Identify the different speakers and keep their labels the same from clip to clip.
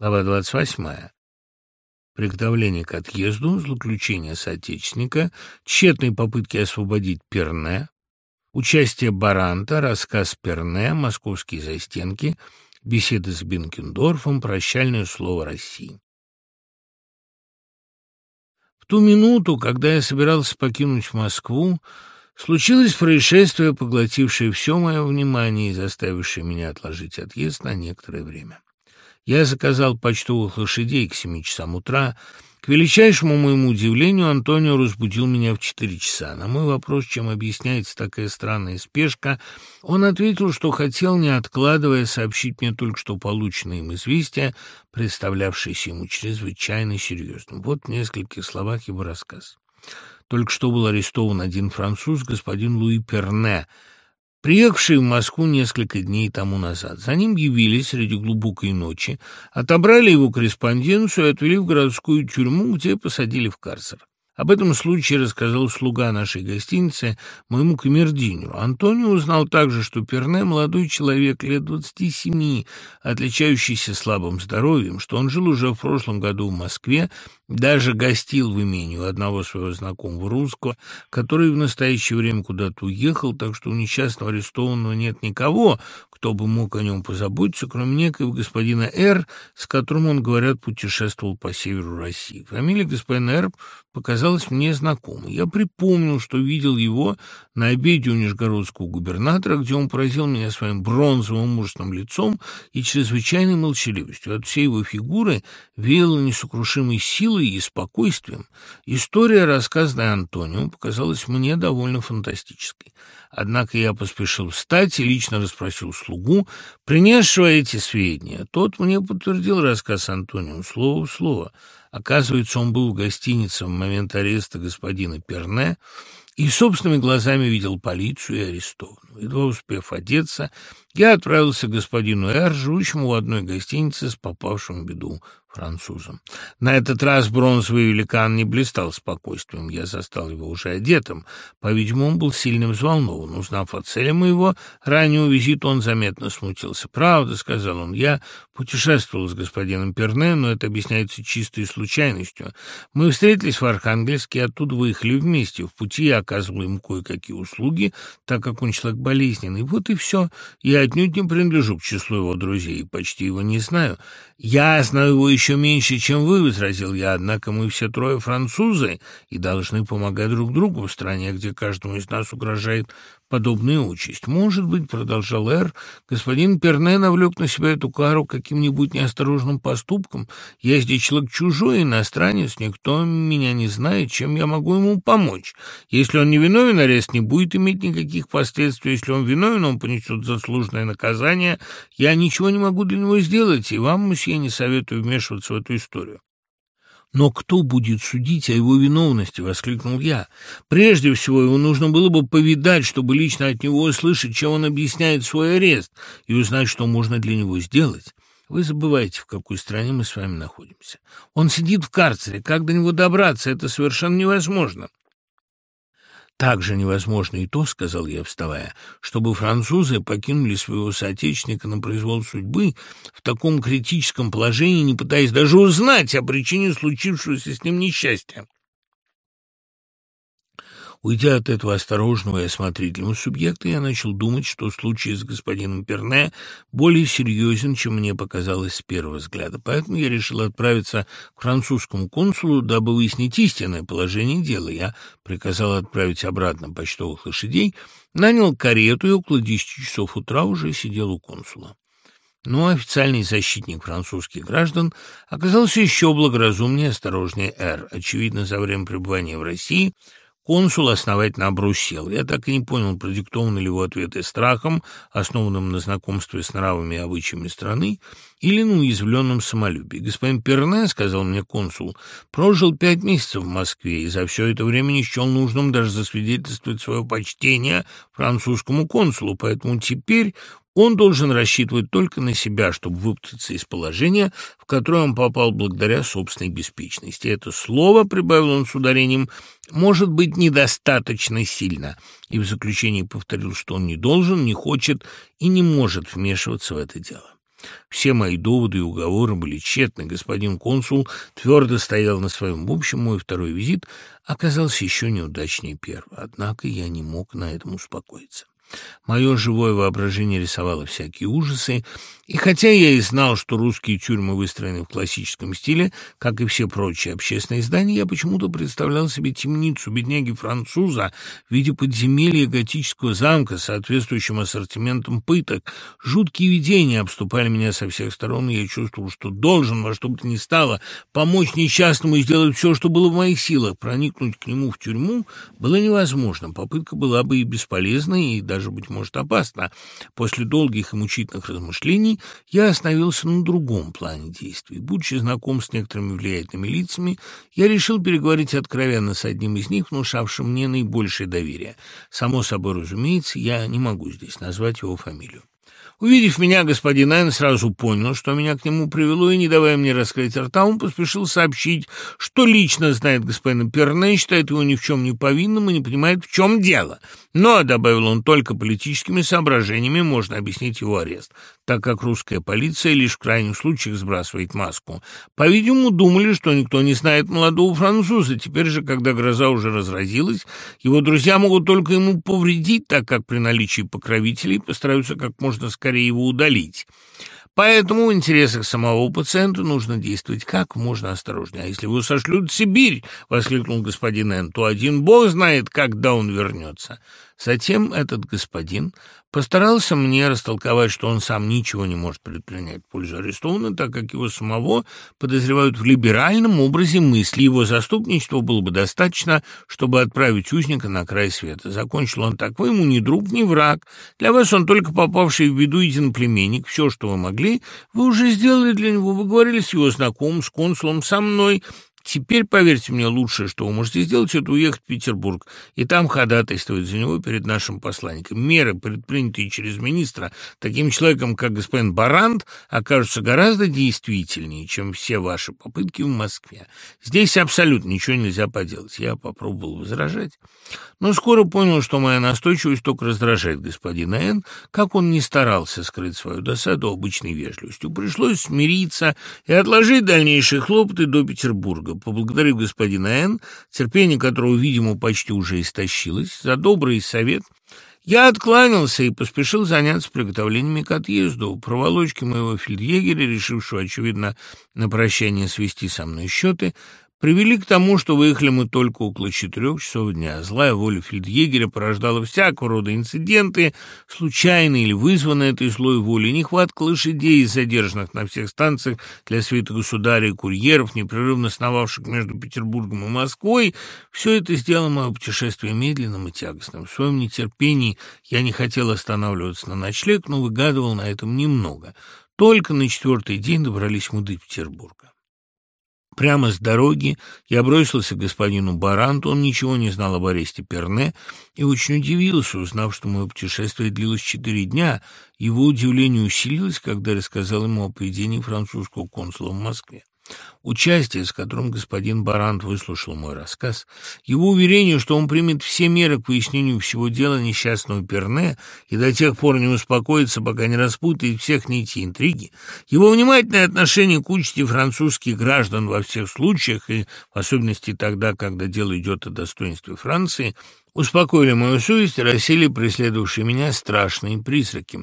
Speaker 1: Глава 28. Приготовление к отъезду, злоключение соотечественника, тщетные попытки освободить Перне, участие Баранта, рассказ Перне, московские застенки, беседы с Бенкендорфом, прощальное слово России. В ту минуту, когда я собирался покинуть Москву, случилось происшествие, поглотившее все мое внимание и заставившее меня отложить отъезд на некоторое время. Я заказал почтовых лошадей к семи часам утра. К величайшему моему удивлению, Антонио разбудил меня в четыре часа. На мой вопрос, чем объясняется такая странная спешка, он ответил, что хотел, не откладывая, сообщить мне только что полученное им известие, представлявшееся ему чрезвычайно серьезным. Вот в нескольких словах его рассказ. Только что был арестован один француз, господин Луи Перне, приехавший в Москву несколько дней тому назад. За ним явились среди глубокой ночи, отобрали его корреспонденцию и отвели в городскую тюрьму, где посадили в карцер. Об этом случае рассказал слуга нашей гостиницы моему камердинеру. Антонио узнал также, что Перне – молодой человек лет двадцати семи, отличающийся слабым здоровьем, что он жил уже в прошлом году в Москве, даже гостил в имении у одного своего знакомого русского, который в настоящее время куда-то уехал, так что у несчастного арестованного нет никого, кто бы мог о нем позаботиться, кроме некоего господина Р., с которым он, говорят, путешествовал по северу России. Фамилия господина Р. показалась мне знакомой. Я припомнил, что видел его на обеде у нижегородского губернатора, где он поразил меня своим бронзовым мужественным лицом и чрезвычайной молчаливостью. От всей его фигуры веяло несокрушимой силой и спокойствием. История, рассказанная Антонио, показалась мне довольно фантастической. Однако я поспешил встать и лично расспросил слугу, принесшего эти сведения. Тот мне подтвердил рассказ Антонио слово в слово. Оказывается, он был в гостинице в момент ареста господина Перне и собственными глазами видел полицию и арестованного. Едва успев одеться, я отправился к господину Эр, живущему в одной гостинице с попавшим в беду французом. На этот раз бронзовый великан не блистал спокойствием. Я застал его уже одетым. По-видимому, он был сильно взволнован. Узнав о цели моего раннего визита, он заметно смутился. «Правда», — сказал он, — «я путешествовал с господином Перне, но это объясняется чистой случайностью. Мы встретились в Архангельске оттуда выехали вместе. В пути я оказывал ему кое-какие услуги, так как он человек болезненный. Вот и все. Я отнюдь не принадлежу к числу его друзей, почти его не знаю. Я знаю его еще меньше, чем вы, — возразил я, — однако мы все трое французы и должны помогать друг другу в стране, где каждому из нас угрожает подобная участь. Может быть, — продолжал Эр, — господин Перне навлек на себя эту кару каким-нибудь неосторожным поступком. Я здесь человек чужой, иностранец, никто меня не знает, чем я могу ему помочь. Если он не виновен, арест не будет иметь никаких последствий. Если он виновен, он понесет заслуженное наказание. Я ничего не могу для него сделать, и вам, мсье, не советую вмешиваться в эту историю. «Но кто будет судить о его виновности?» — воскликнул я. «Прежде всего, его нужно было бы повидать, чтобы лично от него услышать, чем он объясняет свой арест, и узнать, что можно для него сделать». Вы забываете, в какой стране мы с вами находимся. Он сидит в карцере. Как до него добраться? Это совершенно невозможно. Также невозможно и то, — сказал я, вставая, — чтобы французы покинули своего соотечественника на произвол судьбы в таком критическом положении, не пытаясь даже узнать о причине случившегося с ним несчастья. Уйдя от этого осторожного и осмотрительного субъекта, я начал думать, что случай с господином Перне более серьезен, чем мне показалось с первого взгляда. Поэтому я решил отправиться к французскому консулу, дабы выяснить истинное положение дела. Я приказал отправить обратно почтовых лошадей, нанял карету и около десяти часов утра уже сидел у консула. Но официальный защитник французских граждан оказался еще благоразумнее и осторожнее Р. Очевидно, за время пребывания в России – Консул основательно обрусел. Я так и не понял, продиктованы ли его ответы страхом, основанным на знакомстве с нравами и обычаями страны, или на уязвленном самолюбии. Господин Перне, сказал мне консул, прожил пять месяцев в Москве и за все это время не счел нужным даже засвидетельствовать свое почтение французскому консулу, поэтому теперь он должен рассчитывать только на себя, чтобы выпутаться из положения, в которое он попал благодаря собственной беспечности. Это слово, прибавил он с ударением, может быть недостаточно сильно. И в заключении повторил, что он не должен, не хочет и не может вмешиваться в это дело. Все мои доводы и уговоры были тщетны. Господин консул твердо стоял на своем. В общем, мой второй визит оказался еще неудачнее первого. Однако я не мог на этом успокоиться. Мое живое воображение рисовало всякие ужасы, и хотя я и знал, что русские тюрьмы выстроены в классическом стиле, как и все прочие общественные здания, я почему-то представлял себе темницу бедняги-француза в виде подземелья готического замка с соответствующим ассортиментом пыток. Жуткие видения обступали меня со всех сторон, и я чувствовал, что должен во что бы то ни стало помочь несчастному и сделать все, что было в моих силах. Проникнуть к нему в тюрьму было невозможно, попытка была бы и бесполезной, и даже, быть может, опасна. После долгих и мучительных размышлений я остановился на другом плане действий. Будучи знаком с некоторыми влиятельными лицами, я решил переговорить откровенно с одним из них, внушавшим мне наибольшее доверие. Само собой, разумеется, я не могу здесь назвать его фамилию. Увидев меня, господин Н. сразу понял, что меня к нему привело, и, не давая мне раскрыть рта, он поспешил сообщить, что лично знает господина Перне, считает его ни в чем не повинным и не понимает, в чем дело. Но, — добавил он, — только политическими соображениями можно объяснить его арест, так как русская полиция лишь в крайних случаях сбрасывает маску. По-видимому, думали, что никто не знает молодого француза. Теперь же, когда гроза уже разразилась, его друзья могут только ему повредить, так как при наличии покровителей постараются как можно скорее его удалить. Поэтому в интересах самого пациента нужно действовать как можно осторожнее. А если его сошлют в Сибирь, — воскликнул господин Н., — то один бог знает, когда он вернется. Затем этот господин постарался мне растолковать, что он сам ничего не может предпринять в пользу арестованного, так как его самого подозревают в либеральном образе мысли. Его заступничества было бы достаточно, чтобы отправить узника на край света. Закончил он так, вы ему ни друг, ни враг. Для вас он только попавший в беду единоплеменник. Все, что вы могли, вы уже сделали для него. Вы говорили с его знакомым, с консулом, со мной. Теперь, поверьте мне, лучшее, что вы можете сделать, это уехать в Петербург и там ходатайствовать за него перед нашим посланником. Меры, предпринятые через министра, таким человеком, как господин Барант, окажутся гораздо действительнее, чем все ваши попытки в Москве. Здесь абсолютно ничего нельзя поделать. Я попробовал возражать, но скоро понял, что моя настойчивость только раздражает господина Н., как он не старался скрыть свою досаду обычной вежливостью. Пришлось смириться и отложить дальнейшие хлопоты до Петербурга. Поблагодарив господина Н., терпение которого, видимо, почти уже истощилось, за добрый совет, я откланялся и поспешил заняться приготовлениями к отъезду. Проволочки моего фельдъегеря, решившего, очевидно, на прощание свести со мной счеты, привели к тому, что выехали мы только около четырех часов дня. Злая воля фельдъегеря порождала всякого рода инциденты, случайные или вызванные этой злой волей, нехватка лошадей, задержанных на всех станциях для света государя и курьеров, непрерывно сновавших между Петербургом и Москвой. Все это сделало мое путешествие медленным и тягостным. В своем нетерпении я не хотел останавливаться на ночлег, но выгадывал на этом немного. Только на четвертый день добрались мы до Петербурга. Прямо с дороги я бросился к господину Баранту, он ничего не знал об аресте Перне и очень удивился, узнав, что мое путешествие длилось четыре дня. Его удивление усилилось, когда рассказал ему о поведении французского консула в Москве. Участие, с которым господин Барант выслушал мой рассказ, его уверение, что он примет все меры к выяснению всего дела несчастного Перне и до тех пор не успокоится, пока не распутает всех нити интриги, его внимательное отношение к участи французских граждан во всех случаях, и в особенности тогда, когда дело идет о достоинстве Франции, успокоили мою совесть и рассели преследовавшие меня страшные призраки.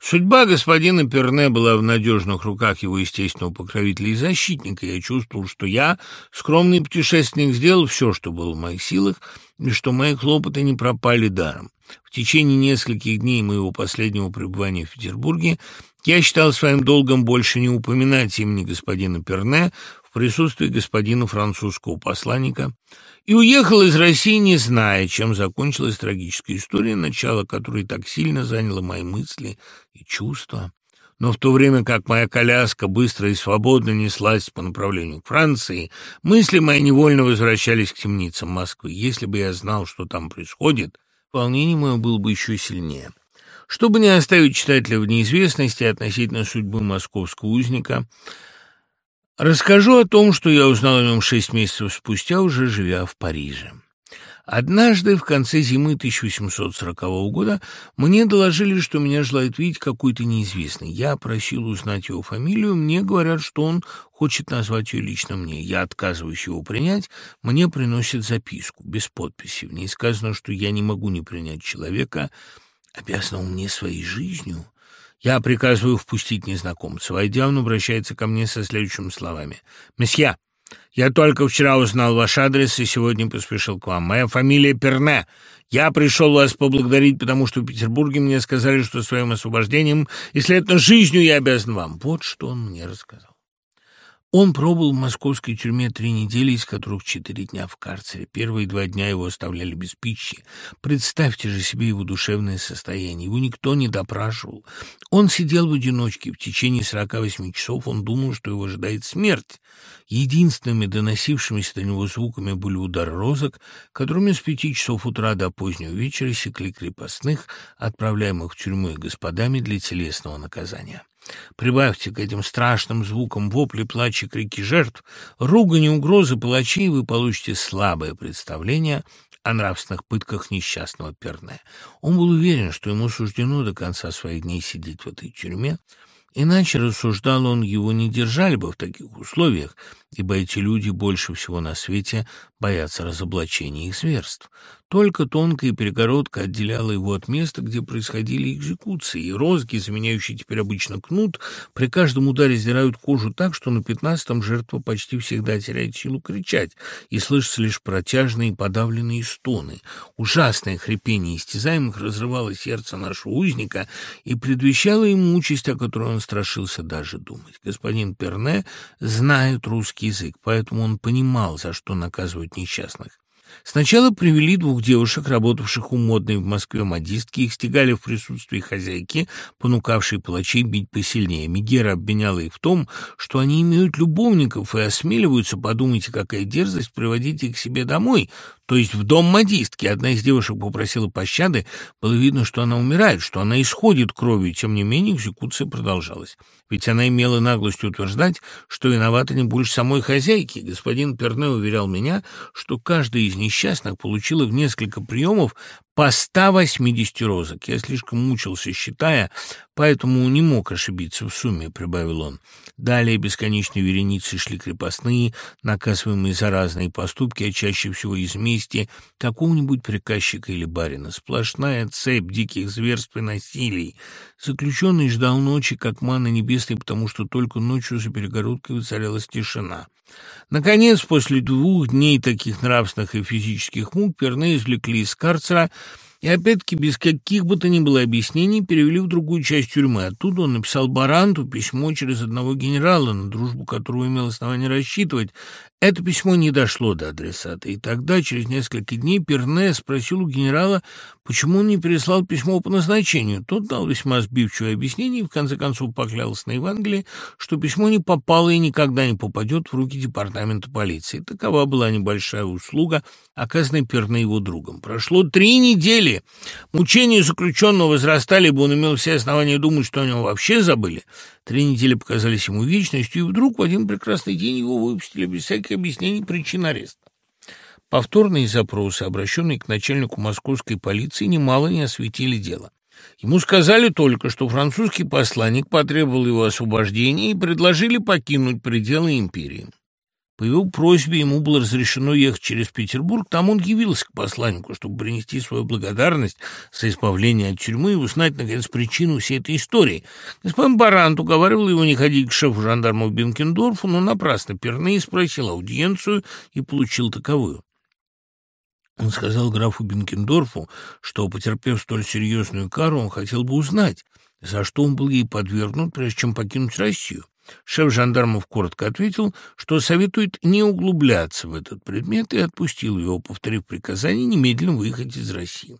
Speaker 1: Судьба господина Перне была в надежных руках его естественного покровителя и защитника. Я чувствовал, что я, скромный путешественник, сделал все, что было в моих силах, и что мои хлопоты не пропали даром. В течение нескольких дней моего последнего пребывания в Петербурге я считал своим долгом больше не упоминать имени господина Перне присутствии господина французского посланника, и уехал из России, не зная, чем закончилась трагическая история, начало которой так сильно заняло мои мысли и чувства. Но в то время как моя коляска быстро и свободно неслась по направлению к Франции, мысли мои невольно возвращались к темницам Москвы. Если бы я знал, что там происходит, волнение мое было бы еще сильнее. Чтобы не оставить читателя в неизвестности относительно судьбы московского узника, Расскажу о том, что я узнал о нем шесть месяцев спустя, уже живя в Париже. Однажды, в конце зимы 1840 года, мне доложили, что меня желает видеть какой-то неизвестный. Я просил узнать его фамилию, мне говорят, что он хочет назвать ее лично мне. Я отказываюсь его принять, мне приносят записку, без подписи. В ней сказано, что я не могу не принять человека, обязанного мне своей жизнью. Я приказываю впустить незнакомца. Войдя, он обращается ко мне со следующими словами. «Месье, я только вчера узнал ваш адрес и сегодня поспешил к вам. Моя фамилия Перне. Я пришел вас поблагодарить, потому что в Петербурге мне сказали, что своим освобождением и, следовательно, жизнью я обязан вам. Вот что он мне рассказал. Он пробыл в московской тюрьме три недели, из которых четыре дня в карцере. Первые два дня его оставляли без пищи. Представьте же себе его душевное состояние. Его никто не допрашивал. Он сидел в одиночке. В течение сорока восьми часов он думал, что его ожидает смерть. Единственными доносившимися до него звуками были удары розок, которыми с пяти часов утра до позднего вечера секли крепостных, отправляемых в тюрьму и господами для телесного наказания. Прибавьте к этим страшным звукам вопли, плача, крики жертв, ругани, угрозы палачей, вы получите слабое представление о нравственных пытках несчастного Перне. Он был уверен, что ему суждено до конца своих дней сидеть в этой тюрьме, Иначе, рассуждал он, его не держали бы в таких условиях, ибо эти люди больше всего на свете боятся разоблачения их зверств. Только тонкая перегородка отделяла его от места, где происходили экзекуции, и розги, заменяющие теперь обычно кнут, при каждом ударе сдирают кожу так, что на пятнадцатом жертва почти всегда теряет силу кричать, и слышатся лишь протяжные подавленные стоны. Ужасное хрипение истязаемых разрывало сердце нашего узника и предвещало ему участь, о которой он страшился даже думать. Господин Перне знает русский язык, поэтому он понимал, за что наказывать несчастных. Сначала привели двух девушек, работавших у модной в Москве модистки, их стегали в присутствии хозяйки, понукавшей палачей бить посильнее. Мегера обвиняла их в том, что они имеют любовников и осмеливаются, подумайте, какая дерзость, приводить их к себе домой, то есть в дом модистки. Одна из девушек попросила пощады, было видно, что она умирает, что она исходит кровью, тем не менее экзекуция продолжалась. Ведь она имела наглость утверждать, что виновата не больше самой хозяйки. Господин Перне уверял меня, что каждая из несчастных получила в несколько приемов по 180 розок. Я слишком мучился, считая, поэтому не мог ошибиться в сумме, — прибавил он. Далее бесконечные вереницы шли крепостные, наказываемые за разные поступки, а чаще всего из мести какого-нибудь приказчика или барина. Сплошная цепь диких зверств и насилий. Заключенный ждал ночи, как мана небесной, потому что только ночью за перегородкой воцарялась тишина. Наконец, после двух дней таких нравственных и физических мук, Перне извлекли из карцера и опять-таки без каких бы то ни было объяснений перевели в другую часть тюрьмы. Оттуда он написал Баранту письмо через одного генерала, на дружбу которого имел основание рассчитывать. Это письмо не дошло до адресата, и тогда, через несколько дней, Перне спросил у генерала, почему он не переслал письмо по назначению. Тот дал весьма сбивчивое объяснение и, в конце концов, поклялся на Евангелие, что письмо не попало и никогда не попадет в руки департамента полиции. Такова была небольшая услуга, оказанная Перне его другом. Прошло три недели. Мучения заключенного возрастали, ибо он имел все основания думать, что о нем вообще забыли. Три недели показались ему вечностью, и вдруг в один прекрасный день его выпустили без всяких объяснений причин ареста. Повторные запросы, обращенные к начальнику московской полиции, немало не осветили дело. Ему сказали только, что французский посланник потребовал его освобождения и предложили покинуть пределы империи. По его просьбе ему было разрешено ехать через Петербург. Там он явился к посланнику, чтобы принести свою благодарность за избавление от тюрьмы и узнать, наконец, причину всей этой истории. Господин Барант уговаривал его не ходить к шефу жандармов Бенкендорфу, но напрасно Перней спросил аудиенцию и получил таковую. Он сказал графу Бенкендорфу, что, потерпев столь серьезную кару, он хотел бы узнать, за что он был ей подвергнут, прежде чем покинуть Россию. Шеф жандармов коротко ответил, что советует не углубляться в этот предмет и отпустил его, повторив приказание немедленно выехать из России.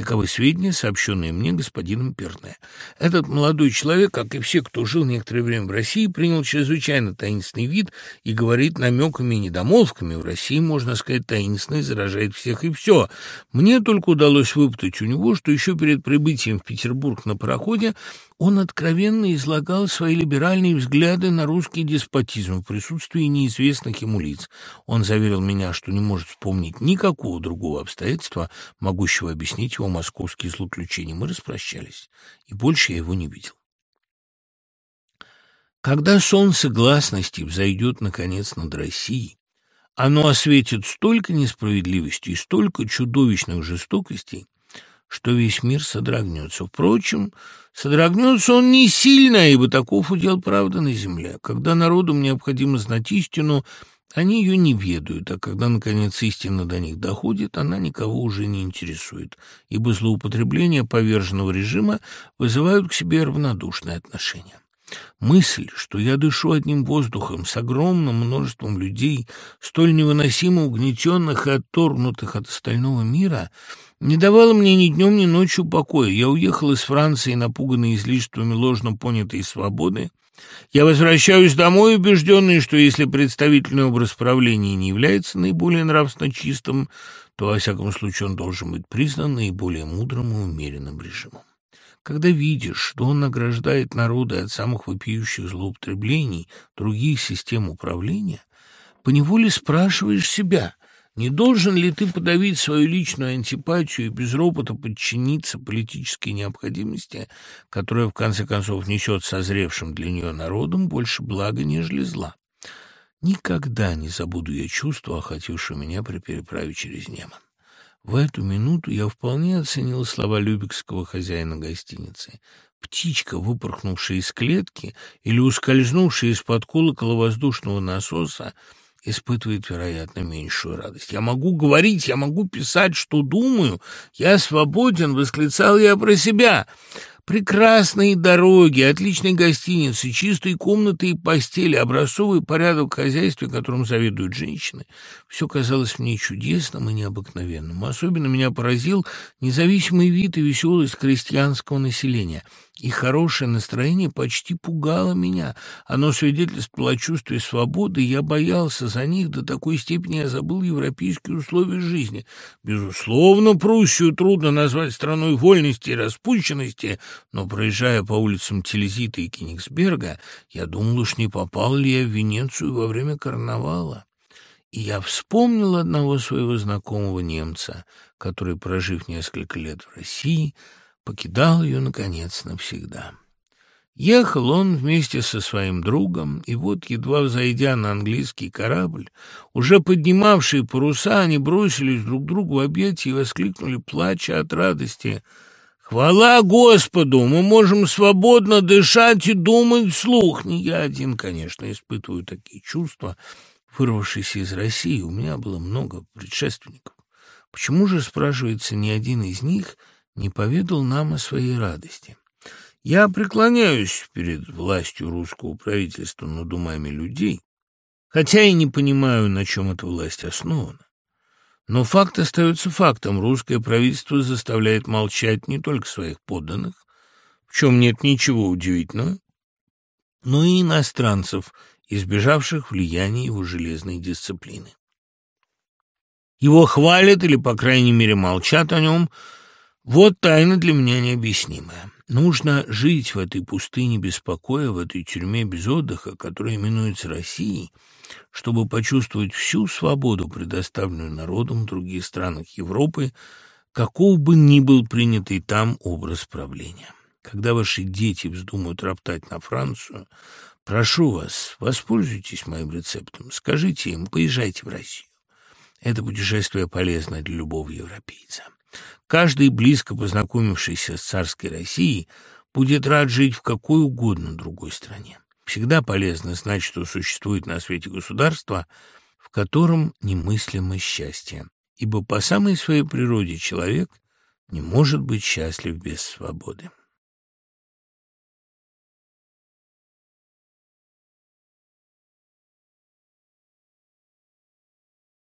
Speaker 1: Таковы сведения, сообщенные мне господином Перне. Этот молодой человек, как и все, кто жил некоторое время в России, принял чрезвычайно таинственный вид и говорит намеками и недомолвками. В России, можно сказать, таинственный заражает всех и все. Мне только удалось выпытать у него, что еще перед прибытием в Петербург на пароходе Он откровенно излагал свои либеральные взгляды на русский деспотизм в присутствии неизвестных ему лиц. Он заверил меня, что не может вспомнить никакого другого обстоятельства, могущего объяснить его московские злоключения. Мы распрощались, и больше я его не видел. Когда солнце гласности взойдет, наконец, над Россией, оно осветит столько несправедливости и столько чудовищных жестокостей, что весь мир содрогнется. Впрочем, содрогнется он не сильно, ибо таков удел правда на земле. Когда народам необходимо знать истину, они ее не ведают, а когда, наконец, истина до них доходит, она никого уже не интересует, ибо злоупотребления поверженного режима вызывают к себе равнодушное отношение. Мысль, что я дышу одним воздухом с огромным множеством людей, столь невыносимо угнетенных и отторгнутых от остального мира, не давала мне ни днем, ни ночью покоя. Я уехал из Франции, напуганный излишествами ложно понятой свободы. Я возвращаюсь домой, убежденный, что если представительный образ правления не является наиболее нравственно чистым, то, во всяком случае, он должен быть признан наиболее мудрым и умеренным режимом. Когда видишь, что он награждает народы от самых вопиющих злоупотреблений других систем управления, поневоле спрашиваешь себя, не должен ли ты подавить свою личную антипатию и без ропота подчиниться политической необходимости, которая, в конце концов, несет созревшим для нее народом больше блага, нежели зла? Никогда не забуду я чувство, охватившее меня при переправе через Неман. В эту минуту я вполне оценил слова любекского хозяина гостиницы. Птичка, выпорхнувшая из клетки или ускользнувшая из-под колокола воздушного насоса, испытывает, вероятно, меньшую радость. «Я могу говорить, я могу писать, что думаю, я свободен!» — восклицал я про себя. Прекрасные дороги, отличные гостиницы, чистые комнаты и постели, образцовый порядок в хозяйстве, которым заведуют женщины. Все казалось мне чудесным и необыкновенным. Особенно меня поразил независимый вид и веселость крестьянского населения — и хорошее настроение почти пугало меня. Оно свидетельствовало о чувстве свободы, и я боялся за них до такой степени, я забыл европейские условия жизни. Безусловно, Пруссию трудно назвать страной вольности и распущенности, но, проезжая по улицам Телезита и Кенигсберга, я думал уж, не попал ли я в Венецию во время карнавала. И я вспомнил одного своего знакомого немца, который, прожив несколько лет в России, покидал ее, наконец, навсегда. Ехал он вместе со своим другом, и вот, едва взойдя на английский корабль, уже поднимавшие паруса, они бросились друг другу в объятия и воскликнули, плача от радости. «Хвала Господу! Мы можем свободно дышать и думать вслух!» Не я один, конечно, испытываю такие чувства, вырвавшиеся из России. У меня было много предшественников. Почему же, спрашивается, ни один из них — не поведал нам о своей радости. Я преклоняюсь перед властью русского правительства над умами людей, хотя и не понимаю, на чем эта власть основана. Но факт остается фактом. Русское правительство заставляет молчать не только своих подданных, в чем нет ничего удивительного, но и иностранцев, избежавших влияния его железной дисциплины. Его хвалят или, по крайней мере, молчат о нем – вот тайна для меня необъяснимая. Нужно жить в этой пустыне без покоя, в этой тюрьме без отдыха, которая именуется Россией, чтобы почувствовать всю свободу, предоставленную народом в других странах Европы, каков бы ни был принятый там образ правления. Когда ваши дети вздумают роптать на Францию, прошу вас, воспользуйтесь моим рецептом, скажите им, поезжайте в Россию. Это путешествие полезно для любого европейца. Каждый, близко познакомившийся с царской Россией, будет рад жить в какой угодно другой стране. Всегда полезно знать, что существует на свете государство, в котором немыслимо счастье, ибо по самой своей природе человек не может быть счастлив без свободы.